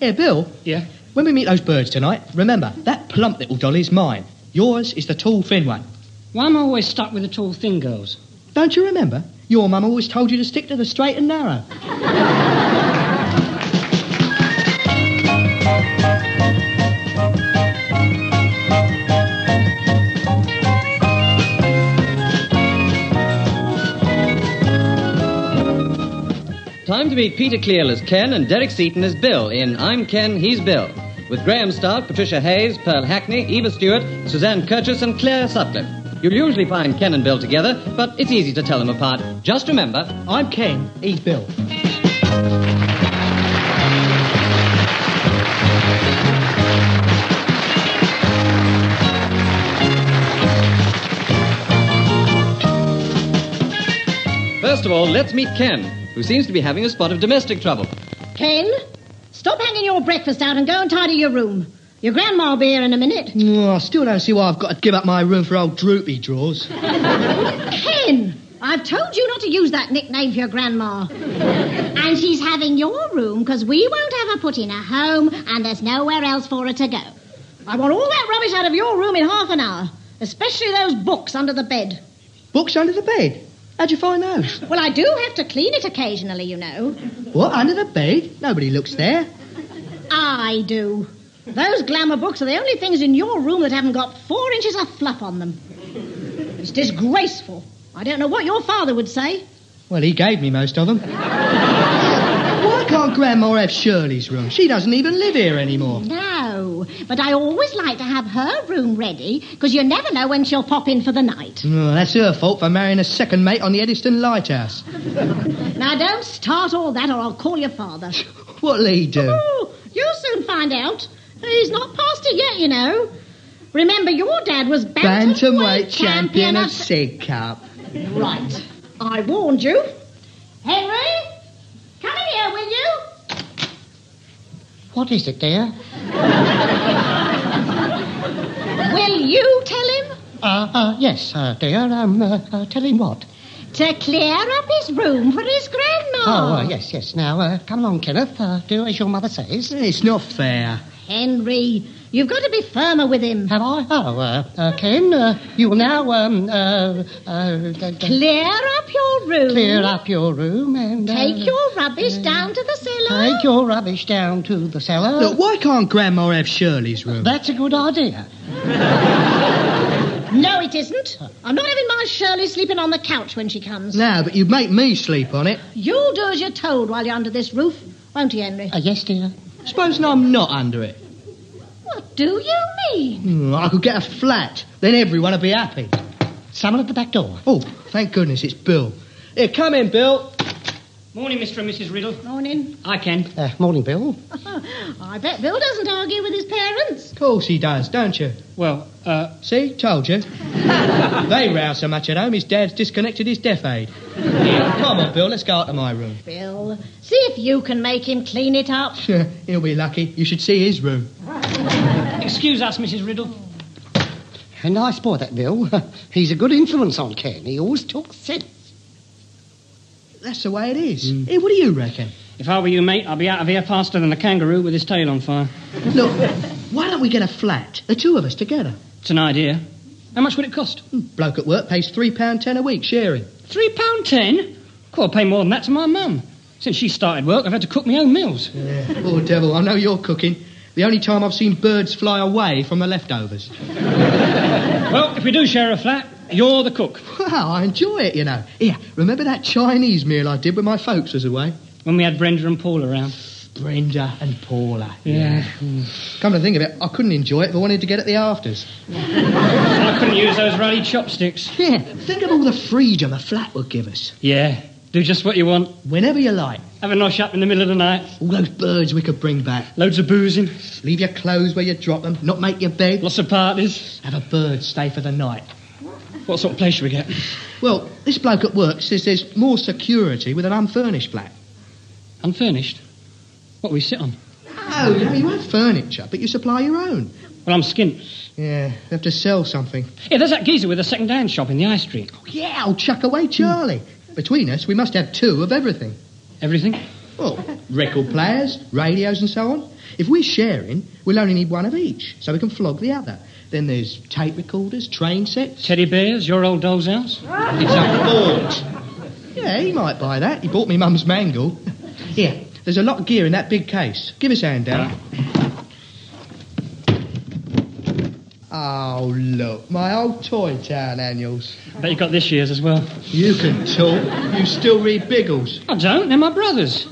Here, Bill, Yeah? when we meet those birds tonight, remember, that plump little dolly's mine. Yours is the tall, thin one. Why am I always stuck with the tall, thin girls? Don't you remember? Your mum always told you to stick to the straight and narrow. Time to meet Peter Cleall as Ken and Derek Seaton as Bill in I'm Ken, He's Bill. With Graham Stark, Patricia Hayes, Pearl Hackney, Eva Stewart, Suzanne Kirchhoff, and Claire Sutcliffe. You'll usually find Ken and Bill together, but it's easy to tell them apart. Just remember, I'm Ken, he's Bill. first of all, let's meet Ken, who seems to be having a spot of domestic trouble. Ken, stop hanging your breakfast out and go and tidy your room. Your grandma'll be here in a minute. Oh, I still don't see why I've got to give up my room for old droopy drawers. Ken, I've told you not to use that nickname for your grandma. and she's having your room because we won't have her put in a home and there's nowhere else for her to go. I want all that rubbish out of your room in half an hour, especially those books under the bed. Books under the bed? How'd you find those? Well, I do have to clean it occasionally, you know. What, under the bed? Nobody looks there. I do. Those glamour books are the only things in your room that haven't got four inches of fluff on them. It's disgraceful. I don't know what your father would say. Well, he gave me most of them. Can't Grandma have Shirley's room? She doesn't even live here anymore. No, but I always like to have her room ready because you never know when she'll pop in for the night. Oh, that's her fault for marrying a second mate on the Eddystone Lighthouse. Now, don't start all that or I'll call your father. What'll he do? Oh, you'll soon find out. He's not past it yet, you know. Remember, your dad was bantamweight, Bantamweight champion of Sidcup. Right. I warned you. Henry, come in here, will you? What is it, dear? Will you tell him Uh, uh, yes, uh, dear. Um, uh, uh, tell him what? to clear up his room for his grandma? Oh, uh, yes, yes. Now, uh, come along, Kenneth. Uh, do as your mother says. It's not fair. Henry, you've got to be firmer with him. Have I? Oh, uh, uh, Ken, uh, you will now um, uh, uh, d- d- Clear up your room. clear up your room and uh, Take your rubbish down to the cellar. take your rubbish down to the cellar. Look, why can't Grandma have Shirley's room? That's a good idea. No, it isn't. I'm not having my Shirley sleeping on the couch when she comes. No, but you'd make me sleep on it. You'll do as you're told while you're under this roof, won't you, Henry? Uh, yes, dear. Supposing I'm not under it. What do you mean? Hmm, I could get a flat. Then everyone would be happy. Someone at the back door. Oh, thank goodness it's Bill. Here, come in, Bill. Morning, Mr. and Mrs. Riddle. Morning. I can. Uh, morning, Bill. I bet Bill doesn't argue with his parents. Of course he does, don't you? Well, uh, See, told you. they row so much at home, his dad's disconnected his deaf aid. Come on, Bill, let's go out to my room. Bill, see if you can make him clean it up. Sure, he'll be lucky. You should see his room. excuse us, Mrs. Riddle. A nice boy, that Bill. He's a good influence on Ken. He always talks sense. That's the way it is. Mm. Here, what do you reckon? If I were you, mate, I'd be out of here faster than a kangaroo with his tail on fire. Look, why don't we get a flat? The two of us together. It's an idea. How much would it cost? Hmm, bloke at work pays £3.10 a week sharing. Three pound ten? Could I pay more than that to my mum. Since she started work, I've had to cook my own meals. Yeah, poor devil, I know you're cooking. The only time I've seen birds fly away from the leftovers. Well, if we do share a flat, you're the cook. Well, I enjoy it, you know. Here, remember that Chinese meal I did when my folks was away? When we had Brenda and Paul around. Brenda and Paula. Yeah. Come to think of it, I couldn't enjoy it if I wanted to get at the afters. I couldn't use those ruddy chopsticks. Yeah, think of all the freedom a flat would give us. Yeah. Do just what you want. Whenever you like. Have a nosh up in the middle of the night. All those birds we could bring back. Loads of boozing. Leave your clothes where you drop them, not make your bed. Lots of parties. Have a bird stay for the night. What sort of place should we get? Well, this bloke at work says there's more security with an unfurnished flat. Unfurnished. What we sit on? Oh, you you have furniture, but you supply your own. Well, I'm skint. Yeah, you have to sell something. Yeah, there's that geezer with a second-hand shop in the high street. Oh, yeah, I'll chuck away Charlie. Between us, we must have two of everything. Everything. Well, record players, radios, and so on. If we're sharing, we'll only need one of each, so we can flog the other. Then there's tape recorders, train sets. Teddy bears, your old doll's house. It's a fort. Yeah, he might buy that. He bought me mum's mangle. Here, there's a lot of gear in that big case. Give us a hand, Dad. Oh, look, my old Toy Town annuals. Bet you got this year's as well. You can talk. You still read Biggles. I don't, they're my brothers.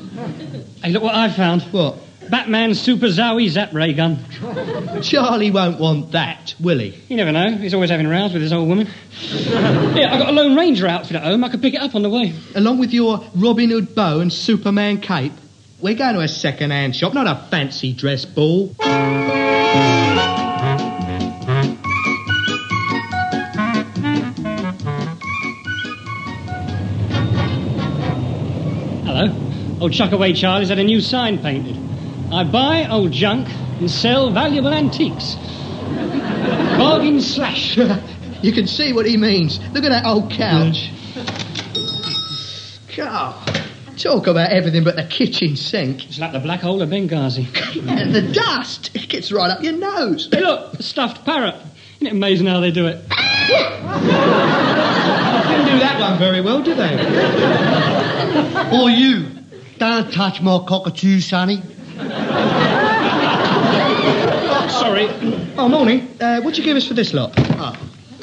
Hey, look what I found. What? Batman Super Zowie Zap Ray gun. Charlie won't want that, will he? You never know, he's always having rows with his old woman. yeah, I got a Lone Ranger outfit at home, I could pick it up on the way. Along with your Robin Hood bow and Superman cape. We're going to a second-hand shop, not a fancy dress ball. Hello. Old Chuckaway Charlie's had a new sign painted. I buy old junk and sell valuable antiques. Bargain slash. you can see what he means. Look at that old couch. God, talk about everything but the kitchen sink. It's like the black hole of Benghazi. And the dust, it gets right up your nose. Hey, look, a stuffed parrot. Isn't it amazing how they do it? Didn't do that one very well, did they? Or you. Don't touch my cockatoo, sonny. Sorry. Oh, morning. Uh, what'd you give us for this lot? Oh,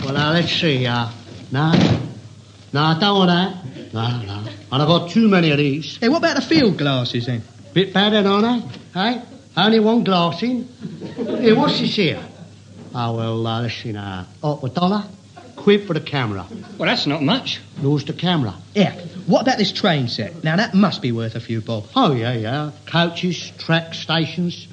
well, now, let's see. Uh, no. No, I don't want that. No, no. And I've got too many of these. Hey, what about the field glasses then? Bit better, aren't they? Hey? Only one glass in. Here, what's this here? Oh, well, uh, let's see now. Oh, a dollar? Quid for the camera. Well, that's not much. Where's the camera? Yeah. What about this train set? Now, that must be worth a few bob. Oh, yeah, yeah. Coaches, track stations,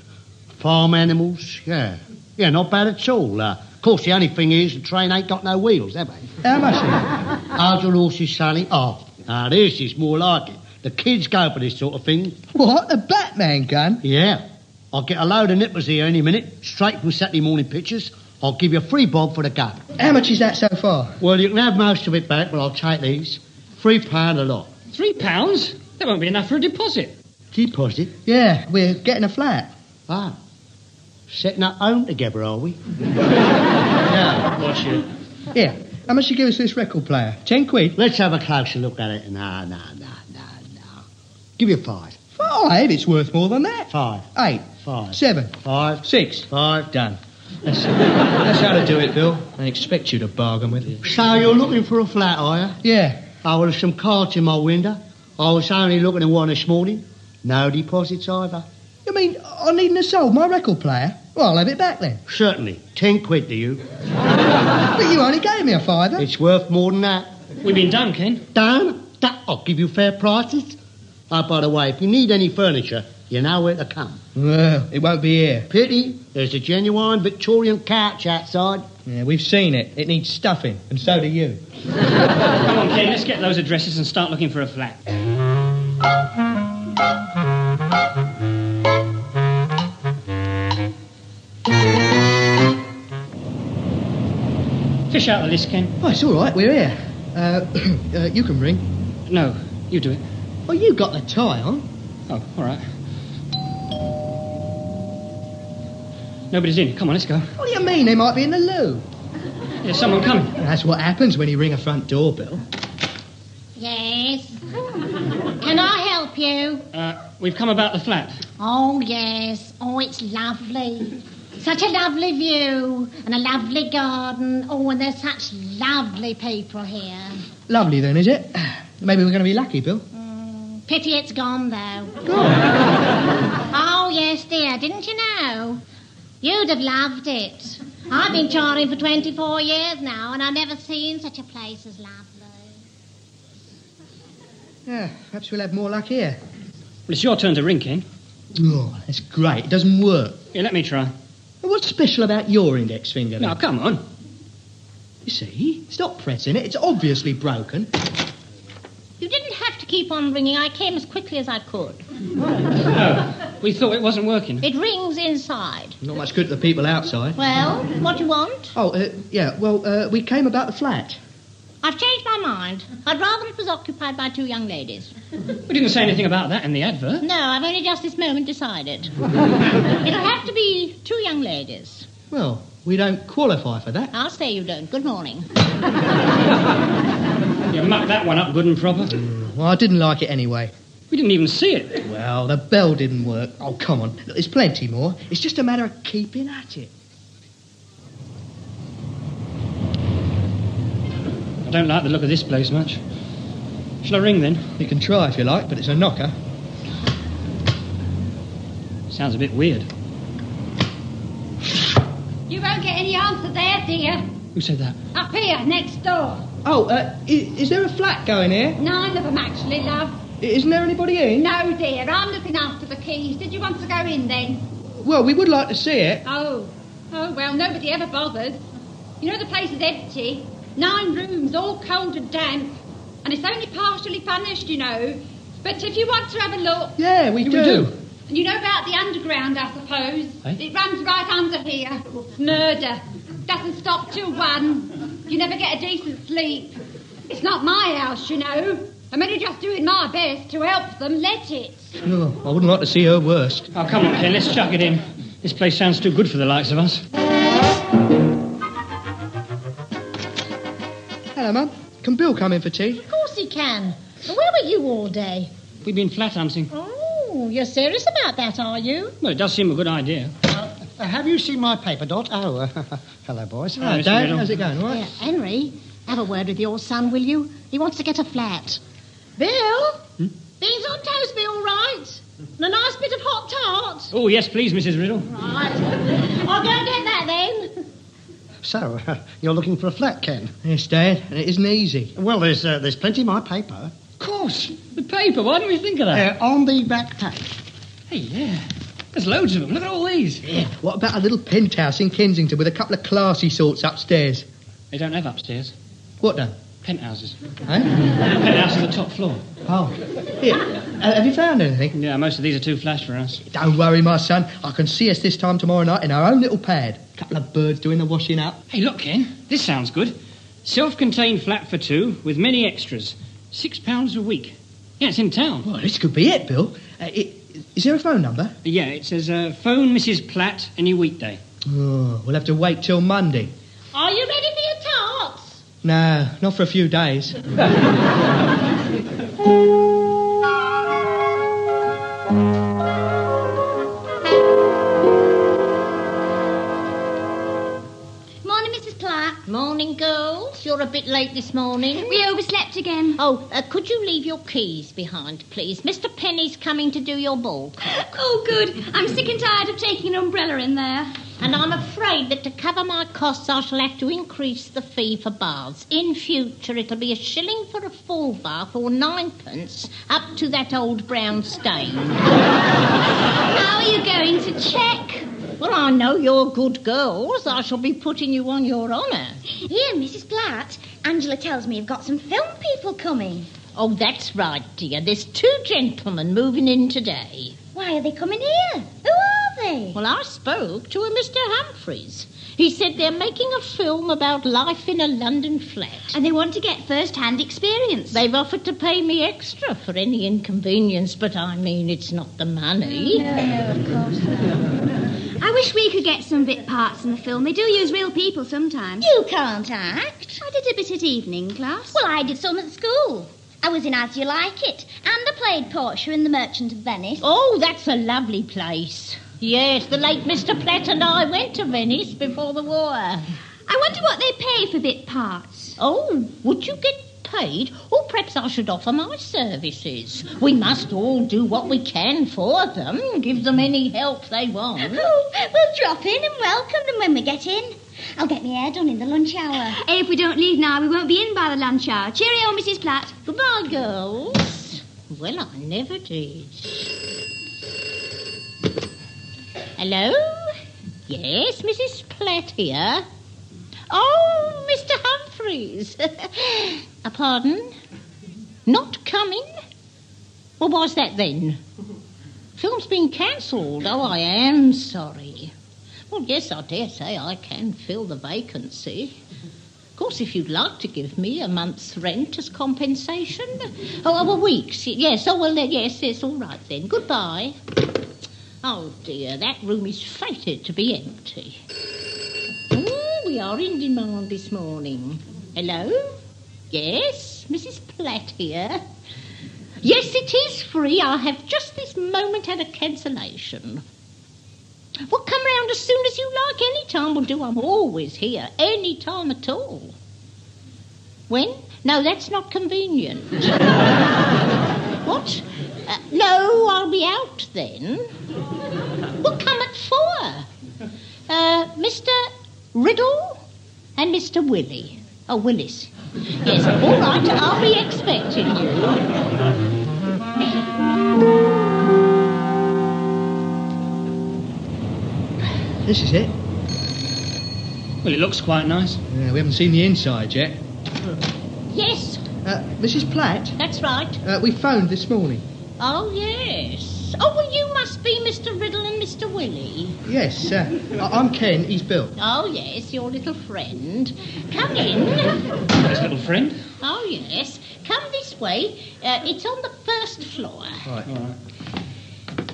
farm animals. Yeah. Yeah, not bad at all. Uh, of course, the only thing is the train ain't got no wheels, have they? How much is it? How's the horses, Sally? Oh, now this is more like it. The kids go for this sort of thing. What? A Batman gun? Yeah. I'll get a load of nippers here any minute, straight from Saturday morning pictures. I'll give you a free bob for the gun. How much is that so far? Well, you can have most of it back, but I'll take these. Three pound a lot. Three pounds? That won't be enough for a deposit. Deposit? Yeah, we're getting a flat. Ah. Setting up home together, are we? Yeah. Watch it. Yeah. How much you give us for this record player? Ten quid? Let's have a closer look at it. No, no, no, no, no. Give you five. Five? It's worth more than that. Five. Eight. Five. Seven. Five. Six. Five. Done. That's, that's how to do it, Bill. I expect you to bargain with it. So you're looking for a flat, are you? Yeah. Oh, well, there's some cards in my window. I was only looking at one this morning. No deposits either. You mean I needn't have sold my record player? Well, I'll have it back then. Certainly. Ten quid to you. But you only gave me a fiver. It's worth more than that. We've been done, Ken. Done? That I'll give you fair prices. Oh, by the way, if you need any furniture, you know where to come. Well, it won't be here. Pity, there's a genuine Victorian couch outside. Yeah, we've seen it. It needs stuffing, and so do you. Come on, Ken, let's get those addresses and start looking for a flat. Fish out of this, Ken. Oh, it's all right. We're here. Uh, uh, you can ring. No, you do it. Oh, you got the tie on. Oh, all right. Nobody's in. Come on, let's go. What do you mean? They might be in the loo. There's someone coming. That's what happens when you ring a front door doorbell. Yes. Can I help you? Uh, we've come about the flat. Oh, yes. Oh, it's lovely. Such a lovely view and a lovely garden. Oh, and there's such lovely people here. Lovely then, is it? Maybe we're going to be lucky, Bill. Pity it's gone, though. Gone. Oh, yes, dear. Didn't you know? You'd have loved it. I've been charring for 24 years now, and I've never seen such a place as lovely. Yeah, perhaps we'll have more luck here. Well, it's your turn to ring, Ken. Eh? Oh, that's great. It doesn't work. Yeah, let me try. What's special about your index finger? then? Now, come on. You see, stop pressing it. It's obviously broken. You didn't have to keep on ringing. I came as quickly as I could. Oh, we thought it wasn't working. It rings inside. Not much good to the people outside. Well, what do you want? Oh, uh, yeah. Well, uh, we came about the flat. I've changed my mind. I'd rather it was occupied by two young ladies. We didn't say anything about that in the advert. No, I've only just this moment decided. It'll have to be two young ladies. Well, we don't qualify for that. I'll say you don't. Good morning. You mucked that one up good and proper. Mm, well, I didn't like it anyway. We didn't even see it. Well, the bell didn't work. Oh, come on. Look, there's plenty more. It's just a matter of keeping at it. I don't like the look of this place much. Shall I ring then? You can try if you like, but it's a knocker. Sounds a bit weird. You won't get any answer there, dear. Who said that? Up here, next door. Oh, uh, is, is there a flat going here? Nine of them, actually, love. I- Isn't there anybody in? No, dear, I'm looking after the keys. Did you want to go in then? Well, we would like to see it. Oh, oh, well, nobody ever bothered. You know the place is empty. Nine rooms, all cold and damp. And it's only partially furnished, you know. But if you want to have a look, Yeah, we Yeah, we do. Do. and you know about the underground, I suppose. Eh? It runs right under here. Murder. Doesn't stop till one. You never get a decent sleep. It's not my house, you know. I'm only just doing my best to help them let it. Oh, I wouldn't like to see her worst. Oh, come on, Ken, let's chuck it in. This place sounds too good for the likes of us. Hello, Mum. Can Bill come in for tea? Of course he can. Where were you all day? We've been flat hunting. Oh, you're serious about that, are you? Well, it does seem a good idea. Uh, have you seen my paper, Dot? Oh, uh, hello, boys. Hello, Mr. Dad. Riddle. How's it going, all right? Yeah, Henry, have a word with your son, will you? He wants to get a flat. Bill? Beans on toast be all right? And a nice bit of hot tart? Oh, yes, please, Mrs. Riddle. Right. I'll go and get that then. So, uh, you're looking for a flat, Ken? Yes, Dad, and it isn't easy. Well, there's uh, there's plenty in my paper. Of course. The paper. Why didn't we think of that? Uh, on the back page. Hey, yeah. There's loads of them. Look at all these. Yeah. What about a little penthouse in Kensington with a couple of classy sorts upstairs? They don't have upstairs. What done? Penthouses. Eh? Penthouse on the top floor. Oh. Here. Uh, have you found anything? Yeah, most of these are too flash for us. Don't worry, my son. I can see us this time tomorrow night in our own little pad. couple of birds doing the washing up. Hey, look, Ken. This sounds good. Self-contained flat for two with many extras. Six pounds a week. Yeah, it's in town. Well, this could be it, Bill. Uh, i is there a phone number? Yeah, it says uh, phone Mrs. Platt any weekday. Oh, we'll have to wait till Monday. Are you ready for your tarts? No, not for a few days. Morning, girls. You're a bit late this morning. We overslept again. Oh, uh, could you leave your keys behind, please? Mr. Penny's coming to do your ball cock. Oh, good. I'm sick and tired of taking an umbrella in there. And I'm afraid that to cover my costs, I shall have to increase the fee for baths. In future, it'll be a shilling for a full bath or ninepence up to that old brown stain. How are you going to check? Well, I know you're good girls. I shall be putting you on your honour. Here, Mrs. Platt. Angela tells me you've got some film people coming. Oh, that's right, dear. There's two gentlemen moving in today. Why are they coming here? Who are they? Well, I spoke to a Mr. Humphreys. He said they're making a film about life in a London flat. And they want to get first-hand experience. They've offered to pay me extra for any inconvenience, but I mean, it's not the money. No, no, of course not. I wish we could get some bit parts in the film. They do use real people sometimes. You can't act. I did a bit at evening class. Well, I did some at school. I was in As You Like It, and I played Portia in The Merchant of Venice. Oh, that's a lovely place. Yes, the late Mr. Platt and I went to Venice before the war. I wonder what they pay for bit parts. Oh, would you get paid? Or perhaps I should offer my services. We must all do what we can for them, give them any help they want. Oh, we'll drop in and welcome them when we get in. I'll get my hair done in the lunch hour. If we don't leave now, we won't be in by the lunch hour. Cheerio, Mrs. Platt. Goodbye, girls. Well, I never did. Hello? Yes, Mrs. Platt here. Oh, Mr. Humphreys. A pardon? Not coming? What was that then? Film's been cancelled. Oh, I am sorry. Well, yes, I dare say I can fill the vacancy. Of course, if you'd like to give me a month's rent as compensation. Oh, oh, a week's. Yes, oh, well, yes, yes, all right then. Goodbye. Oh, dear, that room is fated to be empty. Are in demand this morning. Hello? Yes, Mrs. Platt here. Yes, it is free. I have just this moment had a cancellation. Well, come round as soon as you like. Any time will do. I'm always here. Any time at all. When? No, that's not convenient. what? Uh, no, I'll be out then. Well, come at four. Uh, Mr. Riddle and Mr. Willie. Oh, Willis. Yes, all right. I'll be expecting you. This is it. Well, it looks quite nice. Yeah, we haven't seen the inside yet. Yes, Uh, Mrs. Platt, that's right. uh, we phoned this morning. Oh, yes. Oh, well, you must be Mr. Riddle and Mr. Willie. Yes, uh, I- I'm Ken. He's Bill. Oh, yes, your little friend. Come in. His little friend. Oh, yes. Come this way. Uh, it's on the first floor. Right.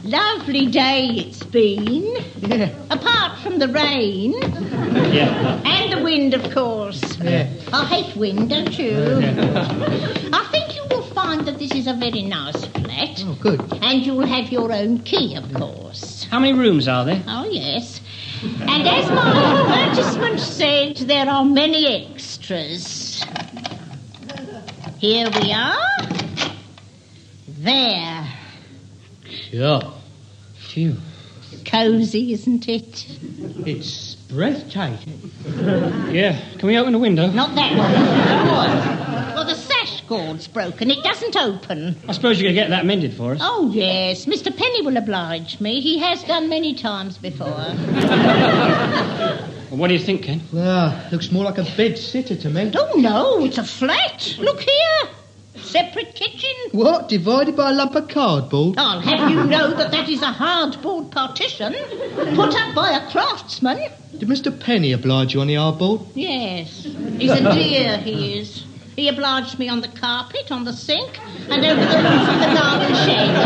Lovely day it's been. Yeah. Apart from the rain. Yeah. And the wind, of course. Yeah. I hate wind, don't you? I think you will find that this is a very nice flat. Oh, good. And you'll have your own key, of course. How many rooms are there? Oh, yes. And as my advertisement said, there are many extras. Here we are. There. Yeah. Phew. Cosy, isn't it? It's breathtaking. Yeah. Can we open the window? Not that one. Well, the sash cord's broken. It doesn't open. I suppose you could get that mended for us. Oh, yes. Mr. Penny will oblige me. He has done many times before. Well, what do you think, Ken? Well, looks more like a bed sitter to me. Oh, no, it's a flat. Look here. Separate kitchen. What? Divided by a lump of cardboard? I'll have you know that that is a hardboard partition put up by a craftsman. Did Mr. Penny oblige you on the hardboard? Yes, he's a dear, he is. He obliged me on the carpet, on the sink, and over the roof of the garden shed.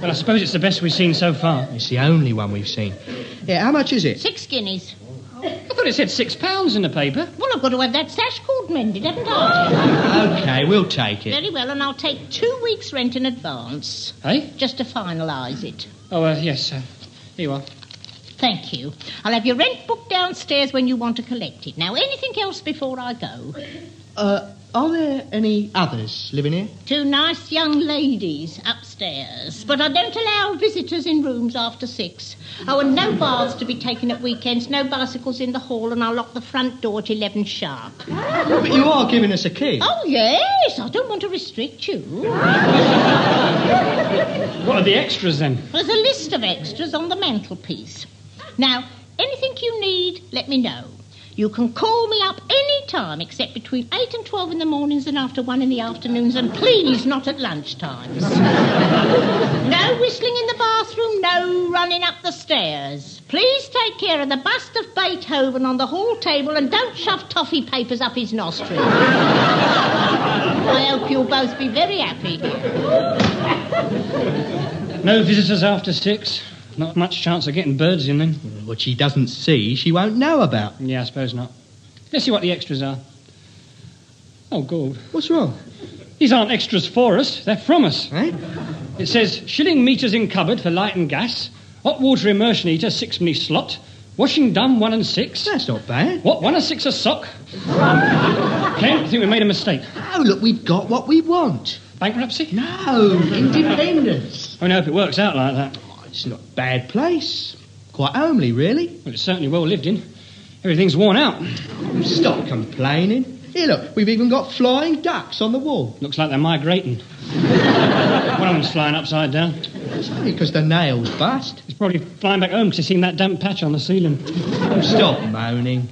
Well, I suppose it's the best we've seen so far. It's the only one we've seen. Yeah, how much is it? Six guineas. I thought it said six pounds in the paper. Well, I've got to have that sash cord mended, haven't I? Okay, we'll take it. Very well, and I'll take two weeks' rent in advance, Hey? just to finalise it. Oh, uh, yes. Uh, here you are. Thank you. I'll have your rent book downstairs when you want to collect it. Now, anything else before I go? Uh, are there any others living here? Two nice young ladies upstairs, but I don't allow visitors in rooms after six. Oh, and no baths to be taken at weekends, no bicycles in the hall, and I'll lock the front door at 11 sharp. But you are giving us a key. Oh, yes, I don't want to restrict you. What are the extras then? There's a list of extras on the mantelpiece. Now, anything you need, let me know. You can call me up any time except between 8 and 12 in the mornings and after 1 in the afternoons, and please not at lunchtimes. no whistling in the bathroom, no running up the stairs. Please take care of the bust of Beethoven on the hall table and don't shove toffee papers up his nostrils. I hope you'll both be very happy here. No visitors after six. Not much chance of getting birds in then. What she doesn't see, she won't know about. Yeah, I suppose not. Let's see what the extras are. Oh, God. What's wrong? These aren't extras for us, they're from us. Eh? It says shilling meters in cupboard for light and gas, hot water immersion heater, sixpenny slot, washing done one and six. That's not bad. What, one and six a sock? Ken, I think we made a mistake. Oh, look, we've got what we want. Bankruptcy? No, independence. I hope it works out like that. It's not a bad place. Quite homely, really. Well, it's certainly well lived in. Everything's worn out. Stop complaining. Here, look, we've even got flying ducks on the wall. Looks like they're migrating. One of them's flying upside down. It's only because the nails bust. He's probably flying back home because he's seen that damp patch on the ceiling. Oh, stop moaning.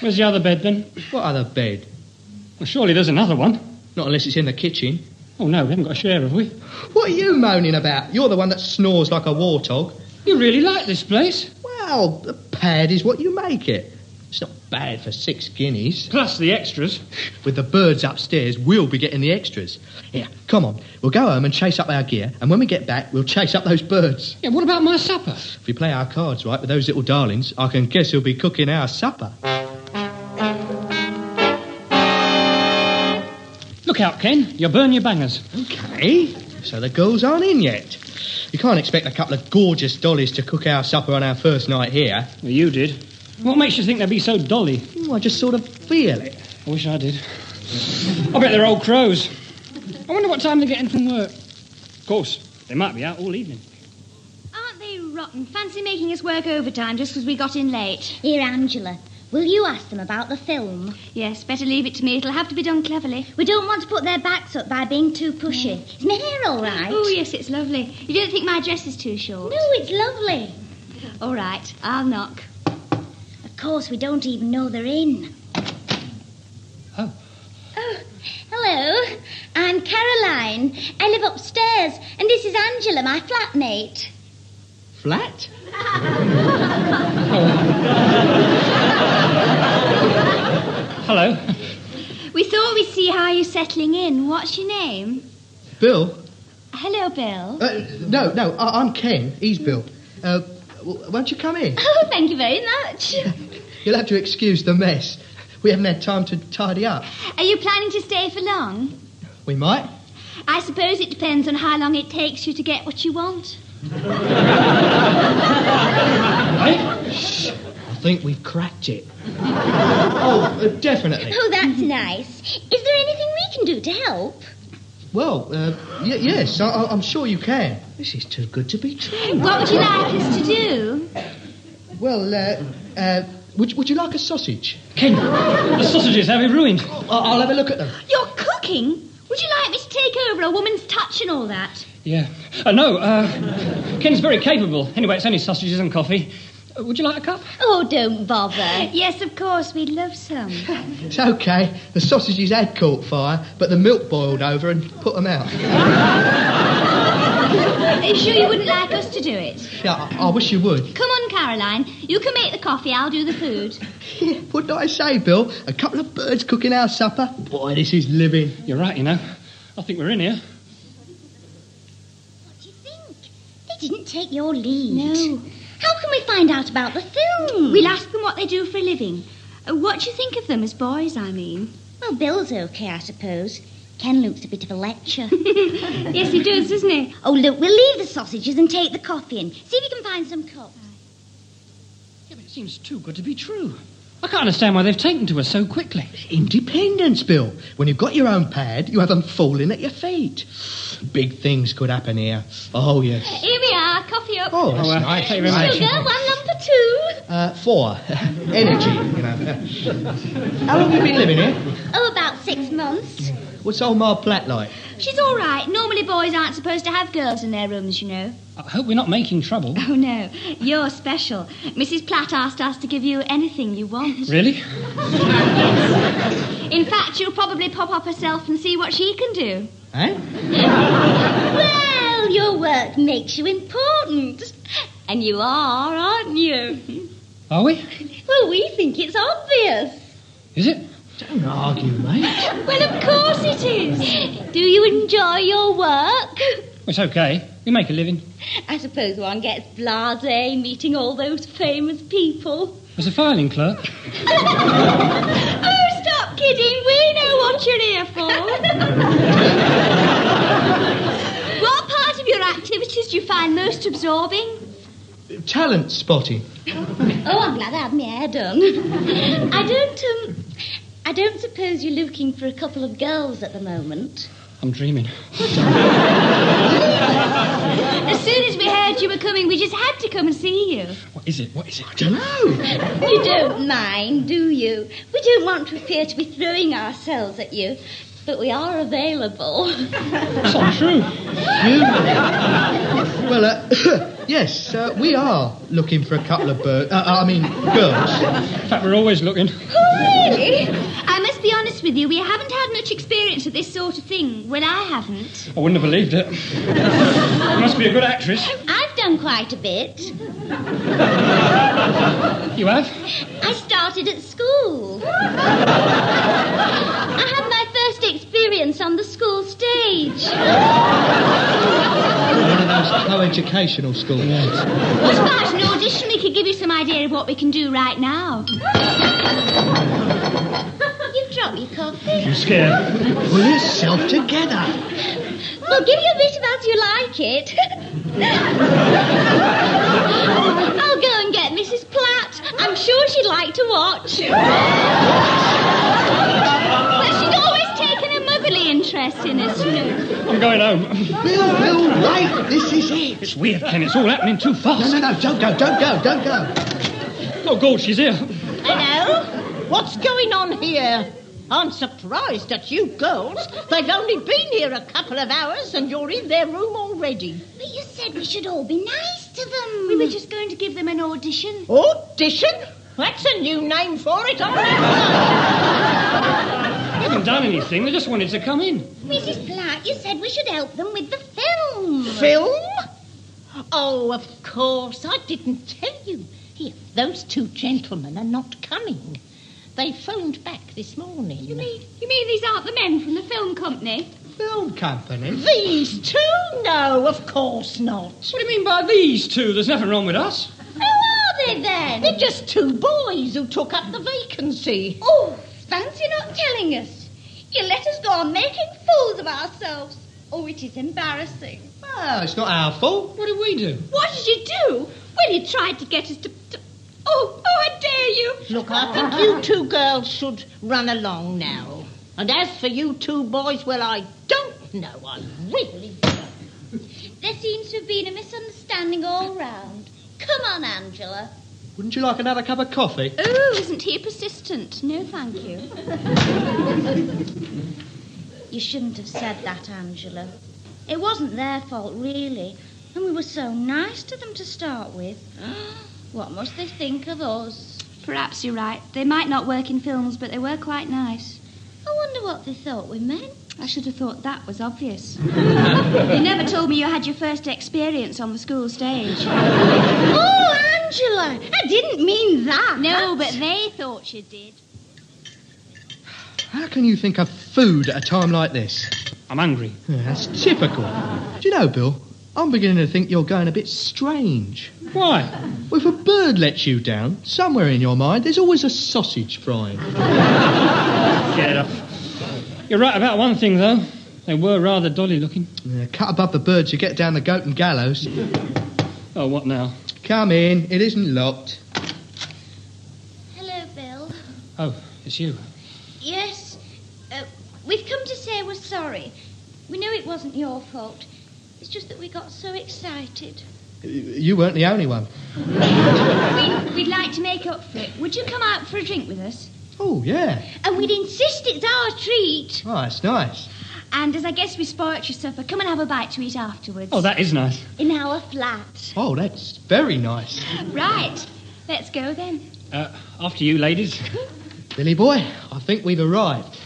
Where's the other bed then? What other bed? Well, surely there's another one. Not unless it's in the kitchen. Oh, no, we haven't got a share, have we? What are you moaning about? You're the one that snores like a warthog. You really like this place? Well, the pad is what you make it. It's not bad for six guineas. Plus the extras. With the birds upstairs, we'll be getting the extras. Yeah, come on. We'll go home and chase up our gear, and when we get back, we'll chase up those birds. Yeah, what about my supper? If we play our cards right with those little darlings, I can guess who'll be cooking our supper. Look out, Ken. You'll burn your bangers. Okay, so the girls aren't in yet. You can't expect a couple of gorgeous dollies to cook our supper on our first night here. Well, you did. What makes you think they'd be so dolly? Oh, I just sort of feel it. I wish I did. I bet they're old crows. I wonder what time they're getting from work. Of course, they might be out all evening. Aren't they rotten? Fancy making us work overtime just because we got in late. Here, Angela, will you ask them about the film? Yes, better leave it to me. It'll have to be done cleverly. We don't want to put their backs up by being too pushy. Mm. Is my hair all right? Oh, yes, it's lovely. You don't think my dress is too short? No, it's lovely. All right, I'll knock. Of course, we don't even know they're in. Oh. Oh, hello. I'm Caroline. I live upstairs, and this is Angela, my flatmate. Flat? Hello. We thought we'd see how you're settling in. What's your name? Bill? Hello, Bill. Uh, no, no, I- I'm Ken. He's Bill. Uh, w- won't you come in? Oh, thank you very much. You'll have to excuse the mess. We haven't had time to tidy up. Are you planning to stay for long? We might. I suppose it depends on how long it takes you to get what you want. I think we've cracked it. oh, uh, definitely. Oh, that's nice. Is there anything we can do to help? Well, uh, y- yes, I- I- I'm sure you can. This is too good to be true. What would you like us to do? Well, uh, uh, would, would you like a sausage? Ken, the sausages have been ruined. I- I'll have a look at them. You're cooking? Would you like me to take over a woman's touch and all that? Yeah. Uh, no, uh, Ken's very capable. Anyway, it's only sausages and coffee. Uh, would you like a cup? Oh, don't bother. Yes, of course, we'd love some. It's okay. The sausages had caught fire, but the milk boiled over and put them out. Are you sure you wouldn't like us to do it? Yeah, I, I wish you would. Come on, Caroline. You can make the coffee, I'll do the food. What did I say, Bill? A couple of birds cooking our supper? Boy, this is living. You're right, you know. I think we're in here. What do you think? They didn't take your lead. No. How can we find out about the film? We'll ask them what they do for a living. Uh, what do you think of them as boys, I mean? Well, Bill's okay, I suppose. Ken looks a bit of a lecture. yes, he does, doesn't he? oh, look, we'll leave the sausages and take the coffee in. See if you can find some cups. Yeah, but it seems too good to be true. I can't understand why they've taken to us so quickly. Independence, Bill. When you've got your own pad, you have them falling at your feet. Big things could happen here. Oh, yes. Here we are, coffee up. Oh, that's Oh, nice. thank you very much. Sugar, one number two. Uh, four. Energy, you know. How long have you been living here? Oh, about six months. What's old Ma Platt like? She's all right. Normally, boys aren't supposed to have girls in their rooms, you know. I hope we're not making trouble. Oh, no. You're special. Mrs. Platt asked us to give you anything you want. Really? In fact, she'll probably pop up herself and see what she can do. Eh? Well, your work makes you important. And you are, aren't you? Are we? Well, we think it's obvious. Is it? Don't argue, mate. Well, of course it is. Do you enjoy your work? It's okay. We make a living. I suppose one gets blasé meeting all those famous people. As a filing clerk. Oh, stop kidding. We know what you're here for. What part of your activities do you find most absorbing? Talent spotting. oh, I'm glad I had my hair done. I don't, um, I don't suppose you're looking for a couple of girls at the moment. I'm dreaming. As soon as we heard you were coming, we just had to come and see you. What is it? What is it? I don't know. You don't mind, do you? We don't want to appear to be throwing ourselves at you, but we are available. That's not true. Well, uh, yes, uh, we are looking for a couple of birds. Uh, I mean, girls. In fact, we're always looking. Oh, really? I must be honest with you, we haven't had much experience of this sort of thing. Well, I haven't. I wouldn't have believed it. You must be a good actress. I've done quite a bit. You have? I started at school. I had my first experience on the school stage. One of those co-educational schools. What about an audition? We could give you some idea of what we can do right now. You've dropped your coffee. I'm scared. Pull yourself together. We'll give you a bit of as you like it. I'll go and get Mrs. Platt. I'm sure she'd like to watch. but she's always taken a motherly interest in us, you know. I'm going home. Bill, Bill, wait. This is it. It's weird, Ken. It's all happening too fast. no, no. No. Don't go. Don't go. Don't go. Oh, God, she's here. Hello? What's going on here? I'm surprised at you girls. They've only been here a couple of hours and you're in their room already. But you said we should all be nice to them. We were just going to give them an audition. Audition? That's a new name for it. I've never They haven't done anything. They just wanted to come in. Mrs. Platt, you said we should help them with the film. Film? Oh, of course. I didn't tell you. Here, those two gentlemen are not coming. They phoned back this morning. You mean, you mean these aren't the men from the film company? Film company. These two? No, of course not. What do you mean by these two? There's nothing wrong with us. Who are they then? They're just two boys who took up the vacancy. Oh, fancy not telling us. You let us go on making fools of ourselves. Oh, it is embarrassing. Oh, it's not our fault. What did we do? What did you do? Well, you tried to get us to. to... Oh, oh, how dare you! Look, I think you two girls should run along now. And as for you two boys, well, I don't know. I really don't. There seems to have been a misunderstanding all round. Come on, Angela. Wouldn't you like another cup of coffee? Oh, isn't he persistent? No, thank you. You shouldn't have said that, Angela. It wasn't their fault, really. And we were so nice to them to start with. What must they think of us? Perhaps you're right. They might not work in films, but they were quite nice. I wonder what they thought we meant. I should have thought that was obvious. you never told me you had your first experience on the school stage. Oh, Angela! I didn't mean that. No, but they thought you did. How can you think of food at a time like this? I'm hungry. Yeah, that's typical. Do you know, Bill? I'm beginning to think you're going a bit strange. Why? Well, if a bird lets you down, somewhere in your mind there's always a sausage frying. Get it up. You're right about one thing, though. They were rather dolly looking. Yeah, cut above the birds, you get down the goat and gallows. Oh, what now? Come in, it isn't locked. Hello, Bill. Oh, it's you. Yes, uh, we've come to say we're sorry. We know it wasn't your fault. It's just that we got so excited. You weren't the only one. We'd, we'd like to make up for it. Would you come out for a drink with us? Oh, yeah. And we'd insist it's our treat. Oh, that's nice. And as I guess we spoilt your supper, come and have a bite to eat afterwards. Oh, that is nice. In our flat. Oh, that's very nice. Right. Let's go then. Uh, after you, ladies. Billy boy, I think we've arrived.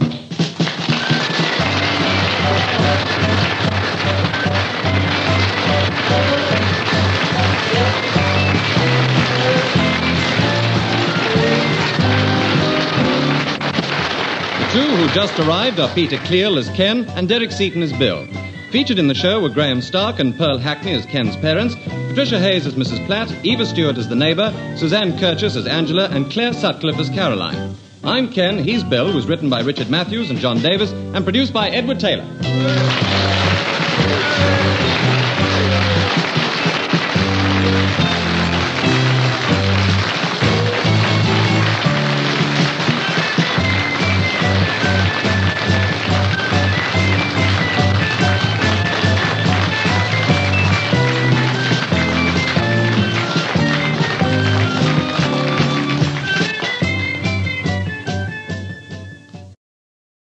Who just arrived are Peter Cleall as Ken and Derek Seaton as Bill. Featured in the show were Graham Stark and Pearl Hackney as Ken's parents, Patricia Hayes as Mrs. Platt, Eva Stewart as the neighbor, Suzanne Kirchis as Angela, and Claire Sutcliffe as Caroline. I'm Ken, he's Bill was written by Richard Matthews and John Davis and produced by Edward Taylor.